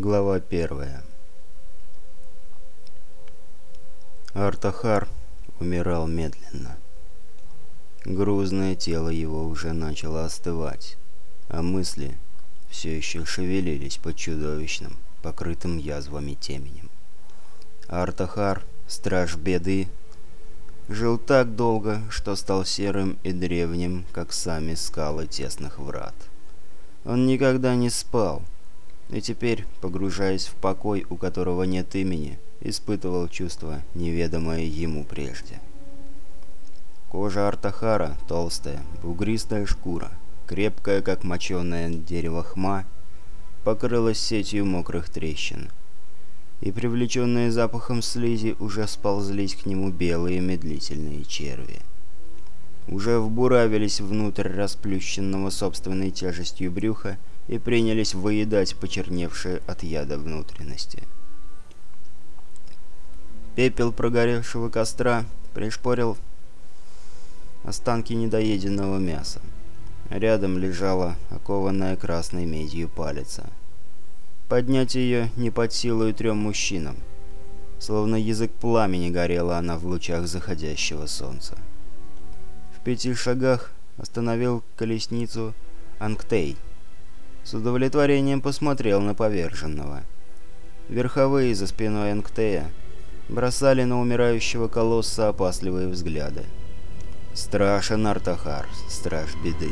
Глава первая Артахар умирал медленно. Грузное тело его уже начало остывать, а мысли все еще шевелились под чудовищным, покрытым язвами теменем. Артахар, страж беды, жил так долго, что стал серым и древним, как сами скалы тесных врат. Он никогда не спал, и теперь, погружаясь в покой, у которого нет имени, испытывал чувство, неведомое ему прежде. Кожа Артахара толстая, бугристая шкура, крепкая, как моченое дерево хма, покрылась сетью мокрых трещин. И привлеченные запахом слизи уже сползлись к нему белые медлительные черви. Уже вбуравились внутрь расплющенного собственной тяжестью брюха и принялись выедать почерневшие от яда внутренности. Пепел прогоревшего костра пришпорил останки недоеденного мяса. Рядом лежала окованная красной медью палица. Поднять ее не под силу и трем мужчинам. Словно язык пламени горела она в лучах заходящего солнца. В пяти шагах остановил колесницу Анктей — с удовлетворением посмотрел на поверженного. Верховые за спиной Энктея бросали на умирающего колосса опасливые взгляды. Страшен Артахар, страж беды.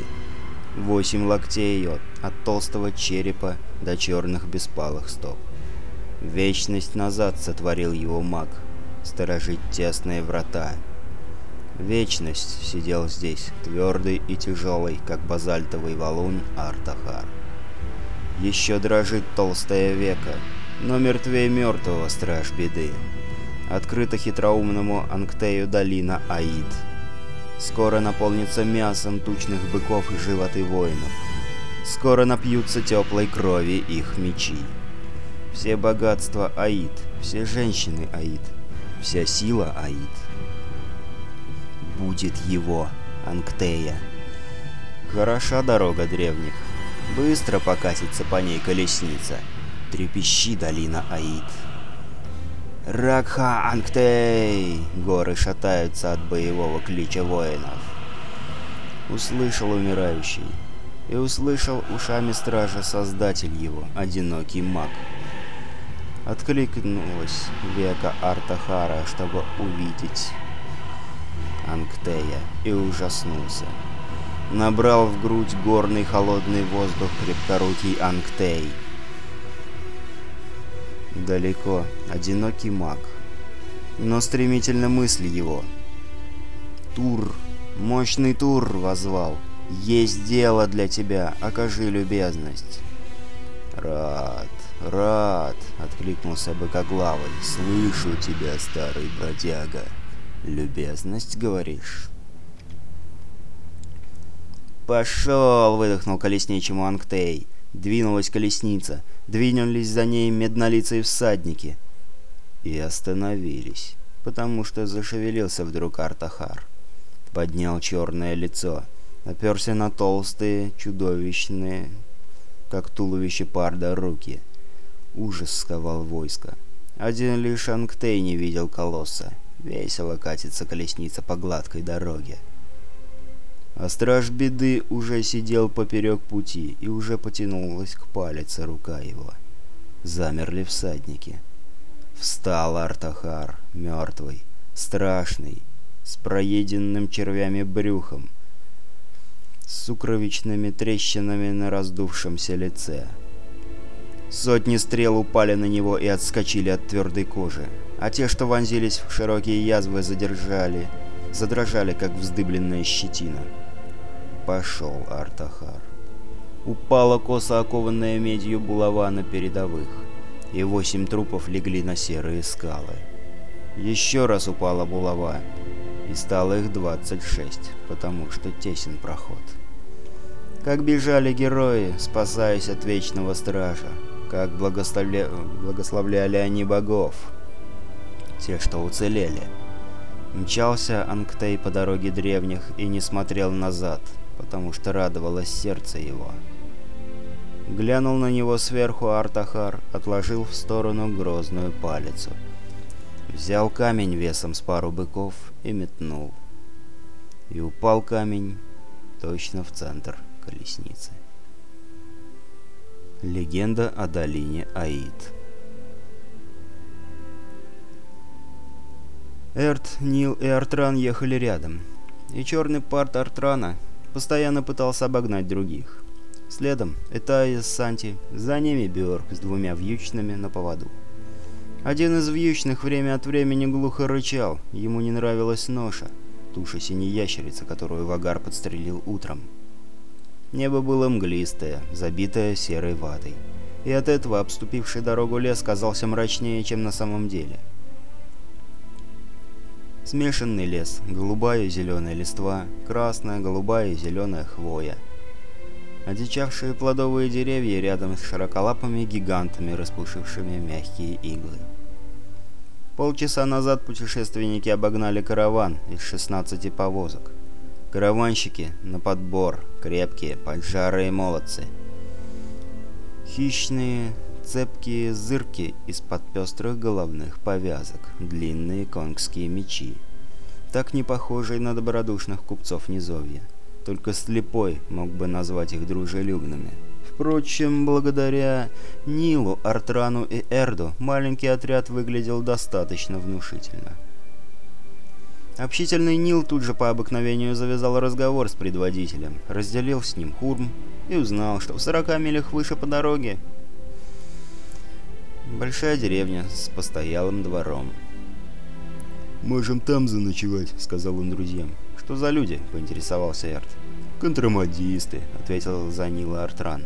Восемь локтей от, от толстого черепа до черных беспалых стоп. Вечность назад сотворил его маг, сторожить тесные врата. Вечность сидел здесь, твердый и тяжелый, как базальтовый валун Артахар. Еще дрожит толстая века, но мертвее мертвого страж беды. Открыта хитроумному Анктею долина Аид. Скоро наполнится мясом тучных быков животы воинов. Скоро напьются теплой крови их мечи. Все богатства Аид, все женщины Аид, вся сила Аид. Будет его, Анктея. Хороша дорога древних, Быстро покатится по ней колесница. Трепещи долина Аид. Ракха Анктей! Горы шатаются от боевого клича воинов. Услышал умирающий. И услышал ушами стража создатель его, одинокий маг. Откликнулась века Артахара, чтобы увидеть Анктея, и ужаснулся набрал в грудь горный холодный воздух крепкорукий Анктей. Далеко, одинокий маг. Но стремительно мысли его. «Тур! Мощный Тур!» — возвал. «Есть дело для тебя, окажи любезность!» «Рад, рад!» — откликнулся быкоглавый. «Слышу тебя, старый бродяга. Любезность, говоришь?» «Пошел!» — выдохнул колесничему Анктей. Двинулась колесница. Двинулись за ней меднолицые всадники. И остановились, потому что зашевелился вдруг Артахар. Поднял черное лицо. Оперся на толстые, чудовищные, как туловище парда, руки. Ужас сковал войско. Один лишь Анктей не видел колосса. Весело катится колесница по гладкой дороге. А страж беды уже сидел поперек пути, и уже потянулась к палице рука его. Замерли всадники. Встал Артахар, мертвый, страшный, с проеденным червями брюхом, с сукровичными трещинами на раздувшемся лице. Сотни стрел упали на него и отскочили от твердой кожи, а те, что вонзились в широкие язвы, задержали, задрожали, как вздыбленная щетина пошел Артахар. Упала косо окованная медью булава на передовых, и восемь трупов легли на серые скалы. Еще раз упала булава, и стало их 26, потому что тесен проход. Как бежали герои, спасаясь от вечного стража, как благословля... благословляли они богов, те, что уцелели. Мчался Анктей по дороге древних и не смотрел назад — потому что радовалось сердце его. Глянул на него сверху Артахар, отложил в сторону грозную палицу. Взял камень весом с пару быков и метнул. И упал камень точно в центр колесницы. Легенда о долине Аид Эрт, Нил и Артран ехали рядом, и черный парт Артрана постоянно пытался обогнать других. Следом Этая с Санти, за ними Бjörk с двумя вьючными на поводу. Один из вьючных время от времени глухо рычал, ему не нравилась ноша, туша синей ящерицы, которую Вагар подстрелил утром. Небо было мглистое, забитое серой ватой, и от этого обступивший дорогу лес казался мрачнее, чем на самом деле. Смешанный лес, голубая и зеленая листва, красная, голубая и зеленая хвоя. Одичавшие плодовые деревья рядом с широколапыми гигантами, распушившими мягкие иглы. Полчаса назад путешественники обогнали караван из 16 повозок. Караванщики на подбор, крепкие, поджарые молодцы. Хищные, цепкие зырки из-под пестрых головных повязок, длинные конгские мечи. Так не похожие на добродушных купцов низовья. Только слепой мог бы назвать их дружелюбными. Впрочем, благодаря Нилу, Артрану и Эрду маленький отряд выглядел достаточно внушительно. Общительный Нил тут же по обыкновению завязал разговор с предводителем, разделил с ним хурм и узнал, что в 40 милях выше по дороге большая деревня с постоялым двором. «Можем там заночевать», — сказал он друзьям. «Что за люди?» — поинтересовался Эрт. «Контрабандисты», — ответил за Нила Артран.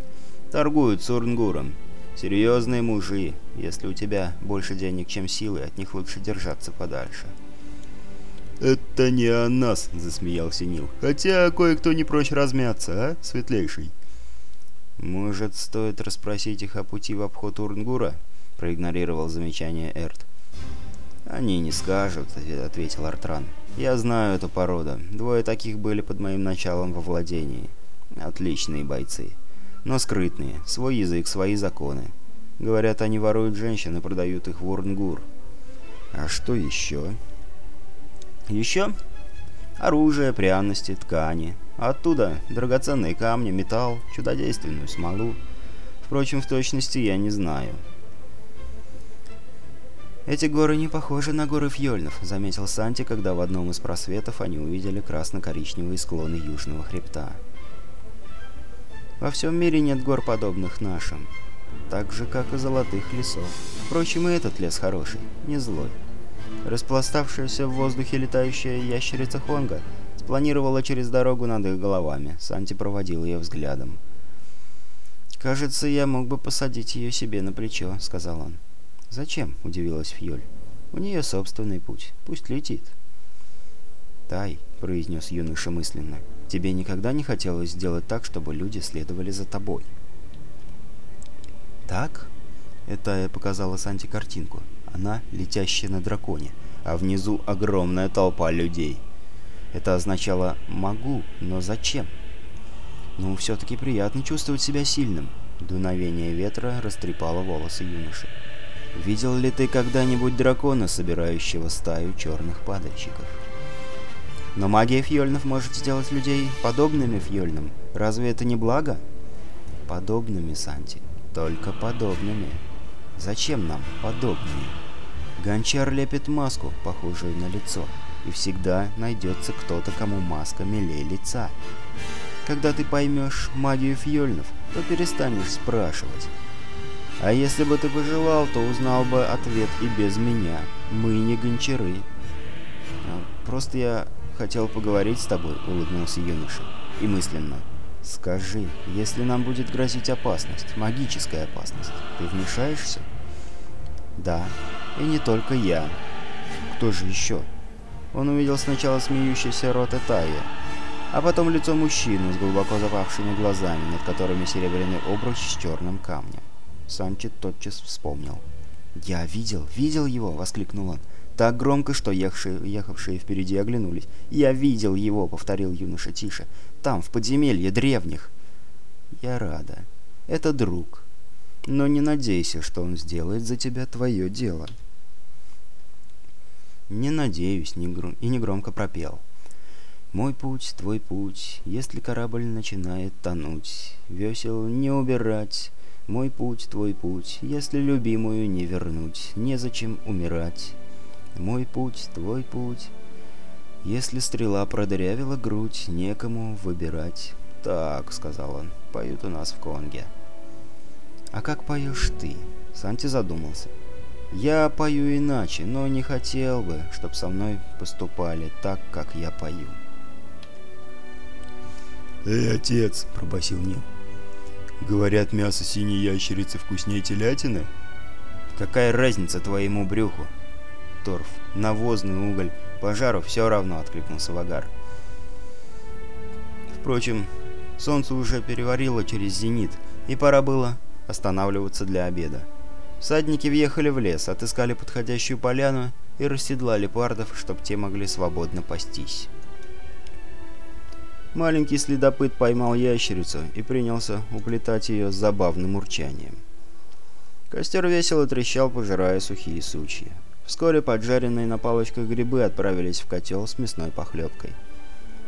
«Торгуют с Урнгуром. Серьезные мужи. Если у тебя больше денег, чем силы, от них лучше держаться подальше». «Это не о нас», — засмеялся Нил. «Хотя кое-кто не прочь размяться, а, светлейший?» «Может, стоит расспросить их о пути в обход Урнгура?» — проигнорировал замечание Эрт. «Они не скажут», — ответил Артран. «Я знаю эту породу. Двое таких были под моим началом во владении. Отличные бойцы. Но скрытные. Свой язык, свои законы. Говорят, они воруют женщин и продают их в Урнгур. А что еще?» Еще оружие, пряности, ткани. Оттуда драгоценные камни, металл, чудодейственную смолу. Впрочем, в точности я не знаю. «Эти горы не похожи на горы Фьёльнов», — заметил Санти, когда в одном из просветов они увидели красно-коричневые склоны южного хребта. «Во всем мире нет гор, подобных нашим, так же, как и золотых лесов. Впрочем, и этот лес хороший, не злой». Распластавшаяся в воздухе летающая ящерица Хонга спланировала через дорогу над их головами. Санти проводил ее взглядом. «Кажется, я мог бы посадить ее себе на плечо», — сказал он. «Зачем?» — удивилась Фьоль. «У нее собственный путь. Пусть летит». «Тай», — произнес юноша мысленно, — «тебе никогда не хотелось сделать так, чтобы люди следовали за тобой?» «Так?» — это показала Санти картинку. Она летящая на драконе, а внизу огромная толпа людей. Это означало «могу, но зачем?» Ну, все-таки приятно чувствовать себя сильным. Дуновение ветра растрепало волосы юноши. Видел ли ты когда-нибудь дракона, собирающего стаю черных падальщиков? Но магия фьёльнов может сделать людей подобными фьёльнам. Разве это не благо? Подобными, Санти. Только подобными. Зачем нам подобные? Гончар лепит маску, похожую на лицо, и всегда найдется кто-то, кому маска милее лица. Когда ты поймешь магию фьёльнов, то перестанешь спрашивать. А если бы ты пожелал, то узнал бы ответ и без меня. Мы не гончары. А, просто я хотел поговорить с тобой, улыбнулся юноша. И мысленно. «Скажи, если нам будет грозить опасность, магическая опасность, ты вмешаешься?» «Да, и не только я. Кто же еще?» Он увидел сначала смеющийся рот Этая, а потом лицо мужчины с глубоко запавшими глазами, над которыми серебряный обруч с черным камнем. Санчо тотчас вспомнил. «Я видел, видел его!» — воскликнул он. Так громко, что ехавшие, ехавшие впереди оглянулись. «Я видел его!» — повторил юноша тише. «Там, в подземелье древних!» «Я рада. Это друг. Но не надейся, что он сделает за тебя твое дело. Не надеюсь, не гром... и негромко пропел. Мой путь, твой путь, если корабль начинает тонуть, Весел не убирать. Мой путь, твой путь, если любимую не вернуть, Незачем умирать. Мой путь, твой путь, если стрела продырявила грудь, Некому выбирать. «Так», — сказал он, — «поют у нас в Конге». «А как поешь ты?» — Санти задумался. «Я пою иначе, но не хотел бы, чтоб со мной поступали так, как я пою». «Эй, отец!» — пробасил Нил. «Говорят, мясо синей ящерицы вкуснее телятины?» «Какая разница твоему брюху?» Торф, навозный уголь, пожару все равно, — откликнулся Вагар. Впрочем, солнце уже переварило через зенит, и пора было останавливаться для обеда. Всадники въехали в лес, отыскали подходящую поляну и расседлали пардов, чтобы те могли свободно пастись. Маленький следопыт поймал ящерицу и принялся уплетать ее с забавным урчанием. Костер весело трещал, пожирая сухие сучья. Вскоре поджаренные на палочках грибы отправились в котел с мясной похлебкой.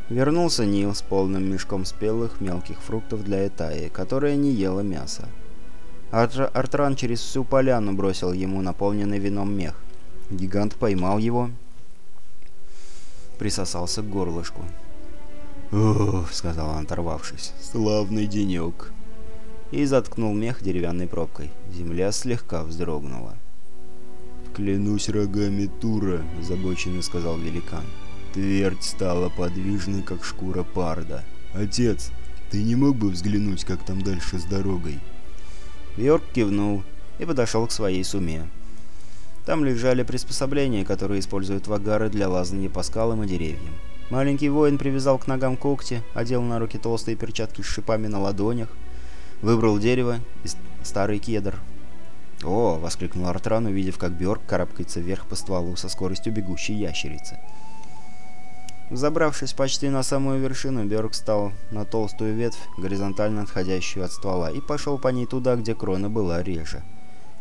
Вернулся Нил с полным мешком спелых мелких фруктов для Этаи, которая не ела мяса. Артр Артран через всю поляну бросил ему наполненный вином мех. Гигант поймал его, присосался к горлышку. «Ох», — сказал он, оторвавшись, — «славный денек». И заткнул мех деревянной пробкой. Земля слегка вздрогнула. «Клянусь рогами Тура», — озабоченно сказал великан. «Твердь стала подвижной, как шкура парда. Отец, ты не мог бы взглянуть, как там дальше с дорогой?» Бьорк кивнул и подошел к своей суме. Там лежали приспособления, которые используют вагары для лазания по скалам и деревьям. Маленький воин привязал к ногам когти, одел на руки толстые перчатки с шипами на ладонях, выбрал дерево и старый кедр. «О!» — воскликнул Артран, увидев, как Бьорк карабкается вверх по стволу со скоростью бегущей ящерицы. Забравшись почти на самую вершину, Бьорк встал на толстую ветвь, горизонтально отходящую от ствола, и пошел по ней туда, где крона была реже.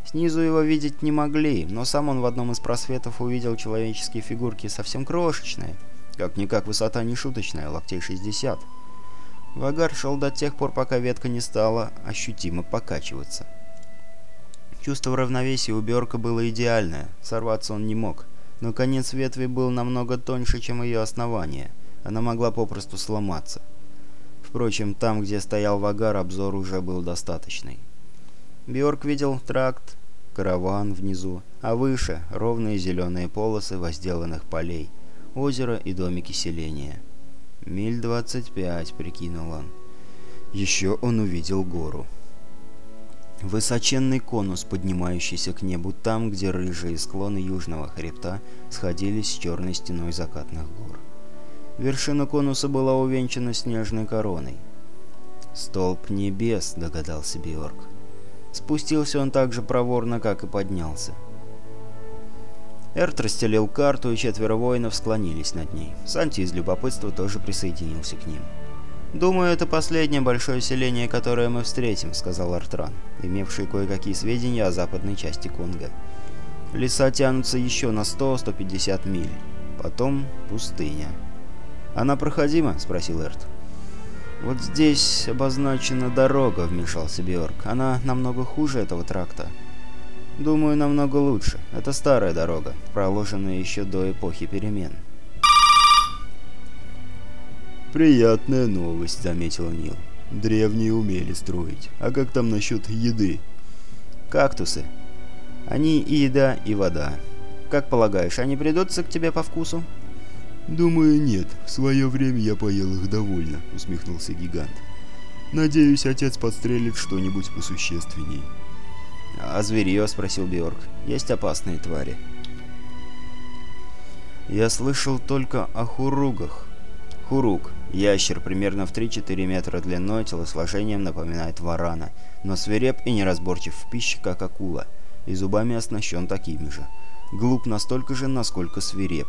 Снизу его видеть не могли, но сам он в одном из просветов увидел человеческие фигурки совсем крошечные. Как-никак высота не шуточная, локтей 60. Вагар шел до тех пор, пока ветка не стала ощутимо покачиваться. Чувство равновесия у Бёрка было идеальное, сорваться он не мог. Но конец ветви был намного тоньше, чем ее основание. Она могла попросту сломаться. Впрочем, там, где стоял Вагар, обзор уже был достаточный. Бьорк видел тракт, караван внизу, а выше — ровные зеленые полосы возделанных полей, озеро и домики селения. «Миль двадцать пять», — прикинул он. Еще он увидел гору. Высоченный конус, поднимающийся к небу там, где рыжие склоны южного хребта сходились с черной стеной закатных гор. Вершина конуса была увенчана снежной короной. «Столб небес», — догадался Биорг. Спустился он так же проворно, как и поднялся. Эрт расстелил карту, и четверо воинов склонились над ней. Санти из любопытства тоже присоединился к ним. «Думаю, это последнее большое селение, которое мы встретим», — сказал Артран, имевший кое-какие сведения о западной части Конго. «Леса тянутся еще на 100-150 миль. Потом пустыня». «Она проходима?» — спросил Эрт. «Вот здесь обозначена дорога», — вмешался Бьорк. «Она намного хуже этого тракта». «Думаю, намного лучше. Это старая дорога, проложенная еще до эпохи перемен». «Приятная новость», — заметил Нил. «Древние умели строить. А как там насчет еды?» «Кактусы. Они и еда, и вода. Как полагаешь, они придутся к тебе по вкусу?» «Думаю, нет. В свое время я поел их довольно», — усмехнулся гигант. «Надеюсь, отец подстрелит что-нибудь посущественней». «А зверье?» — спросил Бьорк. «Есть опасные твари?» «Я слышал только о хуругах». Хурук. Ящер примерно в 3-4 метра длиной, телосложением напоминает варана, но свиреп и неразборчив в пище, как акула, и зубами оснащен такими же. Глуп настолько же, насколько свиреп.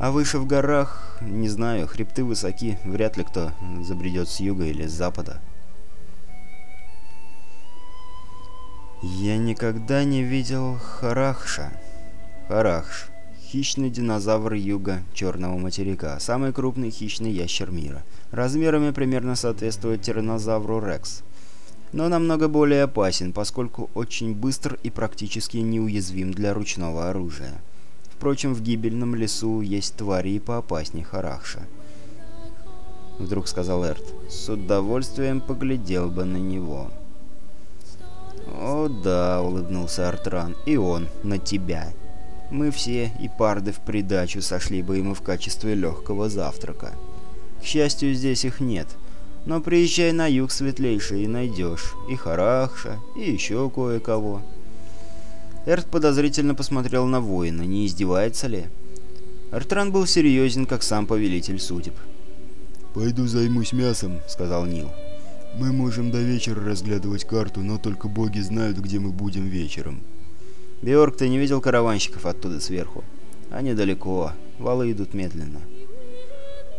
А выше в горах, не знаю, хребты высоки, вряд ли кто забредет с юга или с запада. Я никогда не видел Харахша. Харахш. Хищный динозавр юга Черного материка. Самый крупный хищный ящер мира. Размерами примерно соответствует тираннозавру Рекс. Но намного более опасен, поскольку очень быстр и практически неуязвим для ручного оружия. Впрочем, в гибельном лесу есть твари и поопаснее Харахша. Вдруг сказал Эрт. С удовольствием поглядел бы на него. «О да», — улыбнулся Артран, — «и он на тебя» мы все и парды в придачу сошли бы ему в качестве легкого завтрака. К счастью, здесь их нет. Но приезжай на юг светлейший и найдешь и Харахша, и еще кое-кого. Эрт подозрительно посмотрел на воина, не издевается ли. Артран был серьезен, как сам повелитель судеб. «Пойду займусь мясом», — сказал Нил. «Мы можем до вечера разглядывать карту, но только боги знают, где мы будем вечером». «Беорг, ты не видел караванщиков оттуда сверху? Они далеко, валы идут медленно».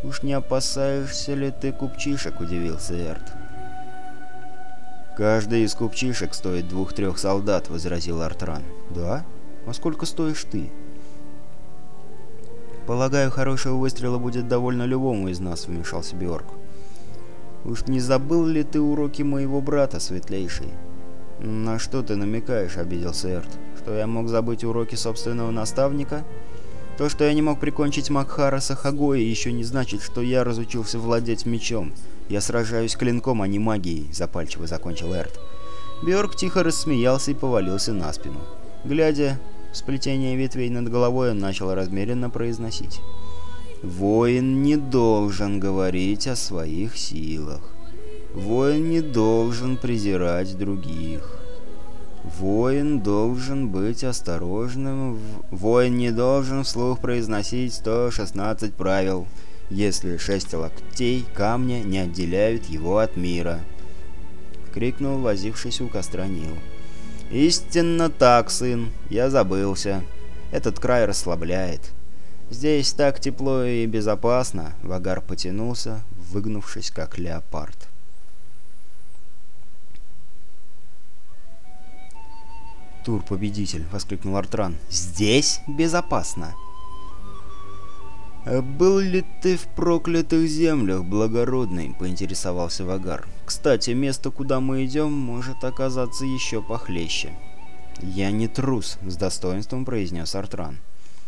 «Уж не опасаешься ли ты купчишек?» – удивился Эрт. «Каждый из купчишек стоит двух-трех солдат», – возразил Артран. «Да? А сколько стоишь ты?» «Полагаю, хорошего выстрела будет довольно любому из нас», — вмешался Бьорк. «Уж не забыл ли ты уроки моего брата, Светлейший?» «На что ты намекаешь?» — обиделся Эрт. «Что я мог забыть уроки собственного наставника?» «То, что я не мог прикончить Макхара Сахагоя, еще не значит, что я разучился владеть мечом. Я сражаюсь клинком, а не магией», — запальчиво закончил Эрт. Бьорк тихо рассмеялся и повалился на спину. Глядя в сплетение ветвей над головой, он начал размеренно произносить. «Воин не должен говорить о своих силах. Воин не должен презирать других. Воин должен быть осторожным. Воин не должен вслух произносить 116 правил, если шесть локтей камня не отделяют его от мира. Крикнул возившись у костра Нил. «Истинно так, сын. Я забылся. Этот край расслабляет. Здесь так тепло и безопасно». Вагар потянулся, выгнувшись как леопард. «Тур-победитель!» — воскликнул Артран. «Здесь безопасно!» «А был ли ты в проклятых землях, благородный?» — поинтересовался Вагар. «Кстати, место, куда мы идем, может оказаться еще похлеще». «Я не трус», — с достоинством произнес Артран.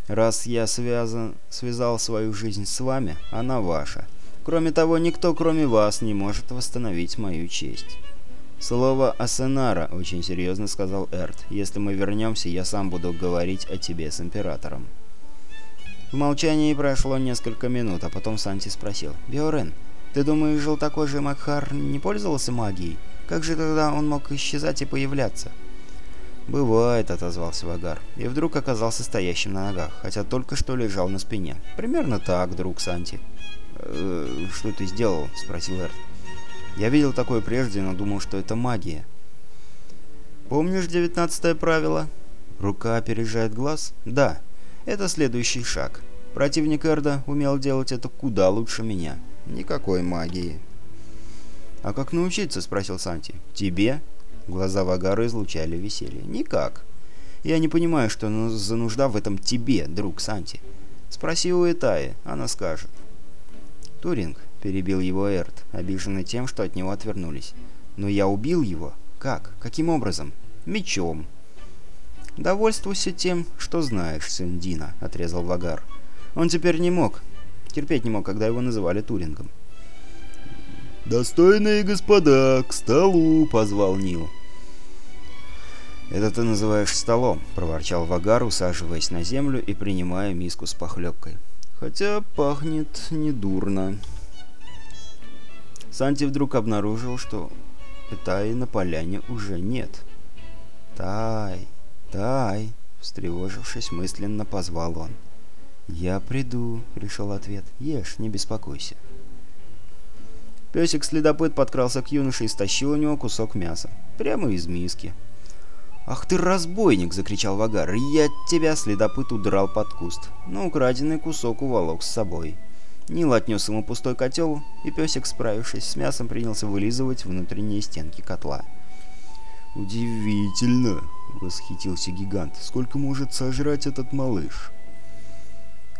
«Раз я связан, связал свою жизнь с вами, она ваша. Кроме того, никто, кроме вас, не может восстановить мою честь». «Слово Асенара», — очень серьезно сказал Эрт. «Если мы вернемся, я сам буду говорить о тебе с Императором». В молчании прошло несколько минут, а потом Санти спросил. «Биорен, ты думаешь, желтокожий Макхар не пользовался магией? Как же тогда он мог исчезать и появляться?» «Бывает», — отозвался Вагар, и вдруг оказался стоящим на ногах, хотя только что лежал на спине. «Примерно так, друг Санти». «Э, «Что ты сделал?» — спросил Эрт. Я видел такое прежде, но думал, что это магия. Помнишь девятнадцатое правило? Рука опережает глаз? Да. Это следующий шаг. Противник Эрда умел делать это куда лучше меня. Никакой магии. «А как научиться?» — спросил Санти. «Тебе?» Глаза Вагара излучали веселье. «Никак. Я не понимаю, что за нужда в этом тебе, друг Санти. Спроси у Этаи, она скажет». Туринг, перебил его Эрт, обиженный тем, что от него отвернулись. «Но я убил его? Как? Каким образом? Мечом!» «Довольствуйся тем, что знаешь, сын Дина», — отрезал Вагар. «Он теперь не мог. Терпеть не мог, когда его называли Турингом». «Достойные господа, к столу!» — позвал Нил. «Это ты называешь столом», — проворчал Вагар, усаживаясь на землю и принимая миску с похлебкой. «Хотя пахнет недурно». Санти вдруг обнаружил, что Таи на поляне уже нет. «Тай, Тай!» — встревожившись, мысленно позвал он. «Я приду», — пришел ответ. «Ешь, не беспокойся». Песик-следопыт подкрался к юноше и стащил у него кусок мяса. Прямо из миски. «Ах ты разбойник!» — закричал Вагар. «Я тебя, следопыт, удрал под куст, но украденный кусок уволок с собой». Нил отнес ему пустой котел, и песик, справившись с мясом, принялся вылизывать внутренние стенки котла. «Удивительно!» — восхитился гигант. «Сколько может сожрать этот малыш?»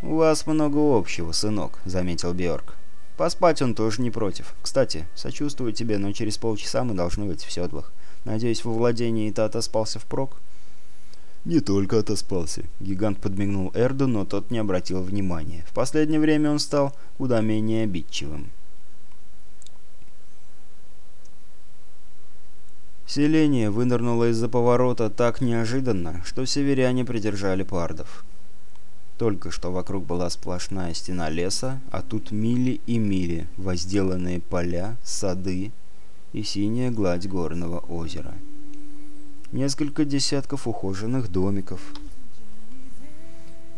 «У вас много общего, сынок», — заметил Бьорк. «Поспать он тоже не против. Кстати, сочувствую тебе, но через полчаса мы должны быть в седлах. Надеюсь, во владении ты отоспался впрок?» «Не только отоспался», — гигант подмигнул Эрду, но тот не обратил внимания. В последнее время он стал куда менее обидчивым. Селение вынырнуло из-за поворота так неожиданно, что северяне придержали пардов. Только что вокруг была сплошная стена леса, а тут мили и мили, возделанные поля, сады и синяя гладь горного озера. Несколько десятков ухоженных домиков.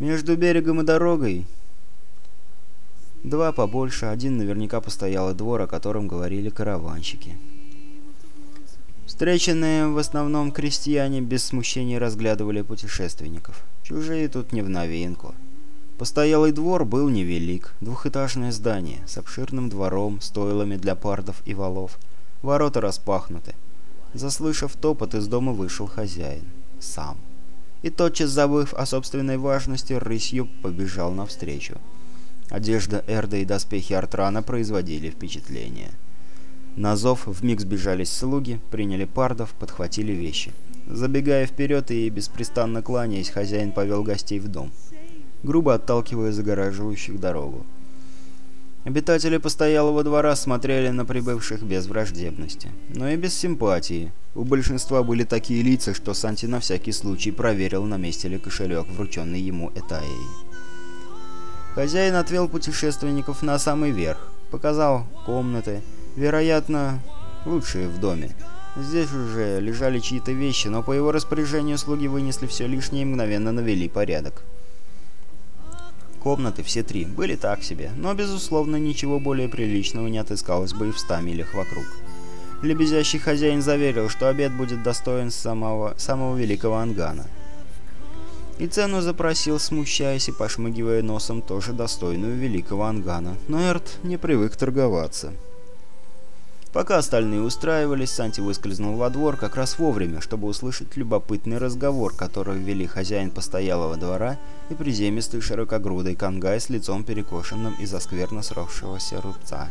Между берегом и дорогой два побольше, один наверняка постоялый двор, о котором говорили караванщики. Встреченные в основном крестьяне без смущения разглядывали путешественников. Чужие тут не в новинку. Постоялый двор был невелик, двухэтажное здание с обширным двором, стойлами для пардов и валов. Ворота распахнуты. Заслышав топот, из дома вышел хозяин. Сам. И тотчас, забыв о собственной важности, рысью побежал навстречу. Одежда Эрда и доспехи Артрана производили впечатление. На зов вмиг сбежались слуги, приняли пардов, подхватили вещи. Забегая вперед и беспрестанно кланяясь, хозяин повел гостей в дом, грубо отталкивая загораживающих дорогу. Обитатели постоялого двора смотрели на прибывших без враждебности, но и без симпатии. У большинства были такие лица, что Санти на всякий случай проверил, на месте ли кошелек, врученный ему Этаей. Хозяин отвел путешественников на самый верх, показал комнаты, Вероятно, лучшие в доме. Здесь уже лежали чьи-то вещи, но по его распоряжению слуги вынесли все лишнее и мгновенно навели порядок. Комнаты, все три, были так себе, но, безусловно, ничего более приличного не отыскалось бы и в ста милях вокруг. Лебезящий хозяин заверил, что обед будет достоин самого, самого великого ангана. И цену запросил, смущаясь и пошмыгивая носом, тоже достойную великого ангана, но Эрт не привык торговаться. Пока остальные устраивались, Санти выскользнул во двор как раз вовремя, чтобы услышать любопытный разговор, который вели хозяин постоялого двора и приземистый широкогрудый кангай с лицом перекошенным из-за скверно сросшегося рубца.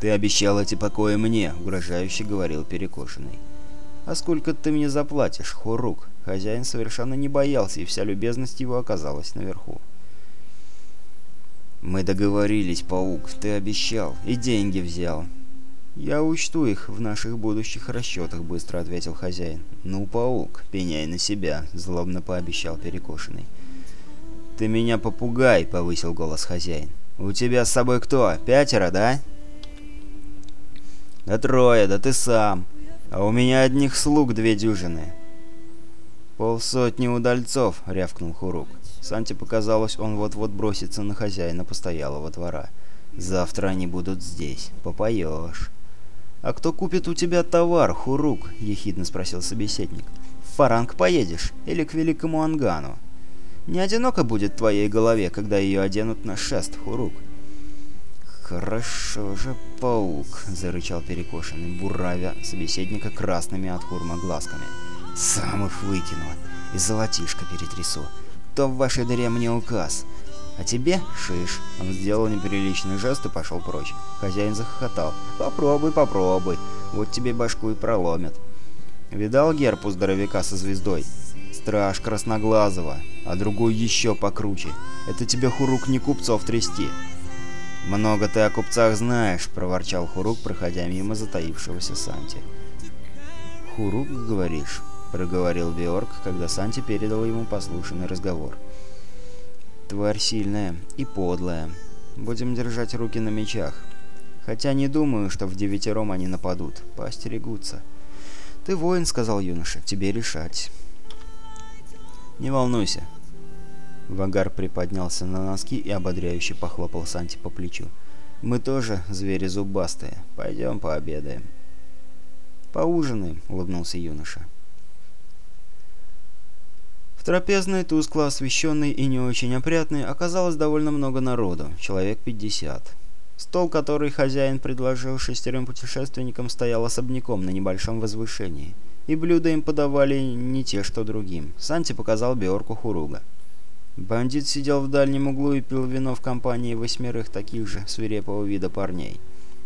«Ты обещал эти покои мне», — угрожающе говорил перекошенный. «А сколько ты мне заплатишь, Хурук?» Хозяин совершенно не боялся, и вся любезность его оказалась наверху. «Мы договорились, паук, ты обещал, и деньги взял. «Я учту их в наших будущих расчетах», — быстро ответил хозяин. «Ну, паук, пеняй на себя», — злобно пообещал перекошенный. «Ты меня попугай», — повысил голос хозяин. «У тебя с собой кто? Пятеро, да?» «Да трое, да ты сам. А у меня одних слуг две дюжины». «Полсотни удальцов», — рявкнул Хурук. Санте показалось, он вот-вот бросится на хозяина постоялого двора. «Завтра они будут здесь. Попоешь». «А кто купит у тебя товар, Хурук?» — ехидно спросил собеседник. «В Фаранг поедешь или к Великому Ангану? Не одиноко будет твоей голове, когда ее оденут на шест, Хурук?» «Хорошо же, паук!» — зарычал перекошенный, буравя собеседника красными от хурма глазками. «Сам их выкину и золотишко перетрясу. Кто в вашей дыре мне указ? «А тебе, шиш!» Он сделал неприличный жест и пошел прочь. Хозяин захохотал. «Попробуй, попробуй. Вот тебе башку и проломят». Видал герб у здоровяка со звездой? Страж Красноглазого, а другой еще покруче. Это тебе, Хурук, не купцов трясти. «Много ты о купцах знаешь», — проворчал Хурук, проходя мимо затаившегося Санти. «Хурук, говоришь?» — проговорил Биорг, когда Санти передал ему послушанный разговор. Тварь сильная и подлая. Будем держать руки на мечах. Хотя не думаю, что в девятером они нападут. Поостерегутся. «Ты воин», — сказал юноша, — «тебе решать». «Не волнуйся». Вагар приподнялся на носки и ободряюще похлопал Санти по плечу. «Мы тоже звери зубастые. Пойдем пообедаем». «Поужинаем», — улыбнулся юноша. В трапезной, тускло освещенной и не очень опрятной, оказалось довольно много народу, человек 50. Стол, который хозяин предложил шестерым путешественникам, стоял особняком на небольшом возвышении, и блюда им подавали не те, что другим. Санти показал Беорку Хуруга. Бандит сидел в дальнем углу и пил вино в компании восьмерых таких же свирепого вида парней.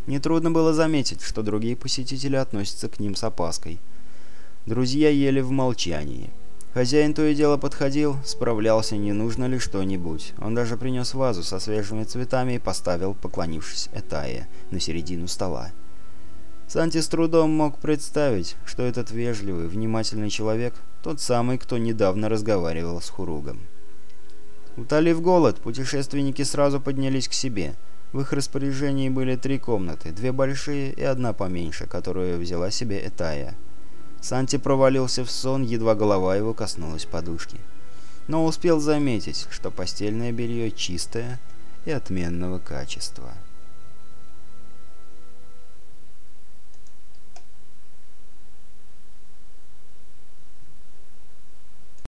Нетрудно было заметить, что другие посетители относятся к ним с опаской. Друзья ели в молчании. Хозяин то и дело подходил, справлялся, не нужно ли что-нибудь. Он даже принес вазу со свежими цветами и поставил, поклонившись Этае, на середину стола. Санти с трудом мог представить, что этот вежливый, внимательный человек — тот самый, кто недавно разговаривал с Хуругом. Утолив голод, путешественники сразу поднялись к себе. В их распоряжении были три комнаты, две большие и одна поменьше, которую взяла себе Этая. Санти провалился в сон, едва голова его коснулась подушки. Но успел заметить, что постельное белье чистое и отменного качества.